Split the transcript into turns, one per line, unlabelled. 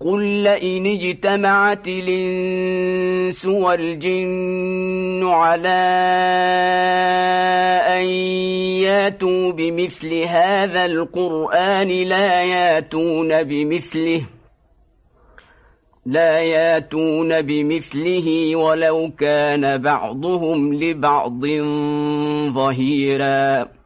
قل لئن اجتمعت الإنس والجن على أن ياتوا بمثل هذا القرآن لا ياتون بمثله لا ياتون بمثله ولو كان بعضهم لبعض ظهيراً.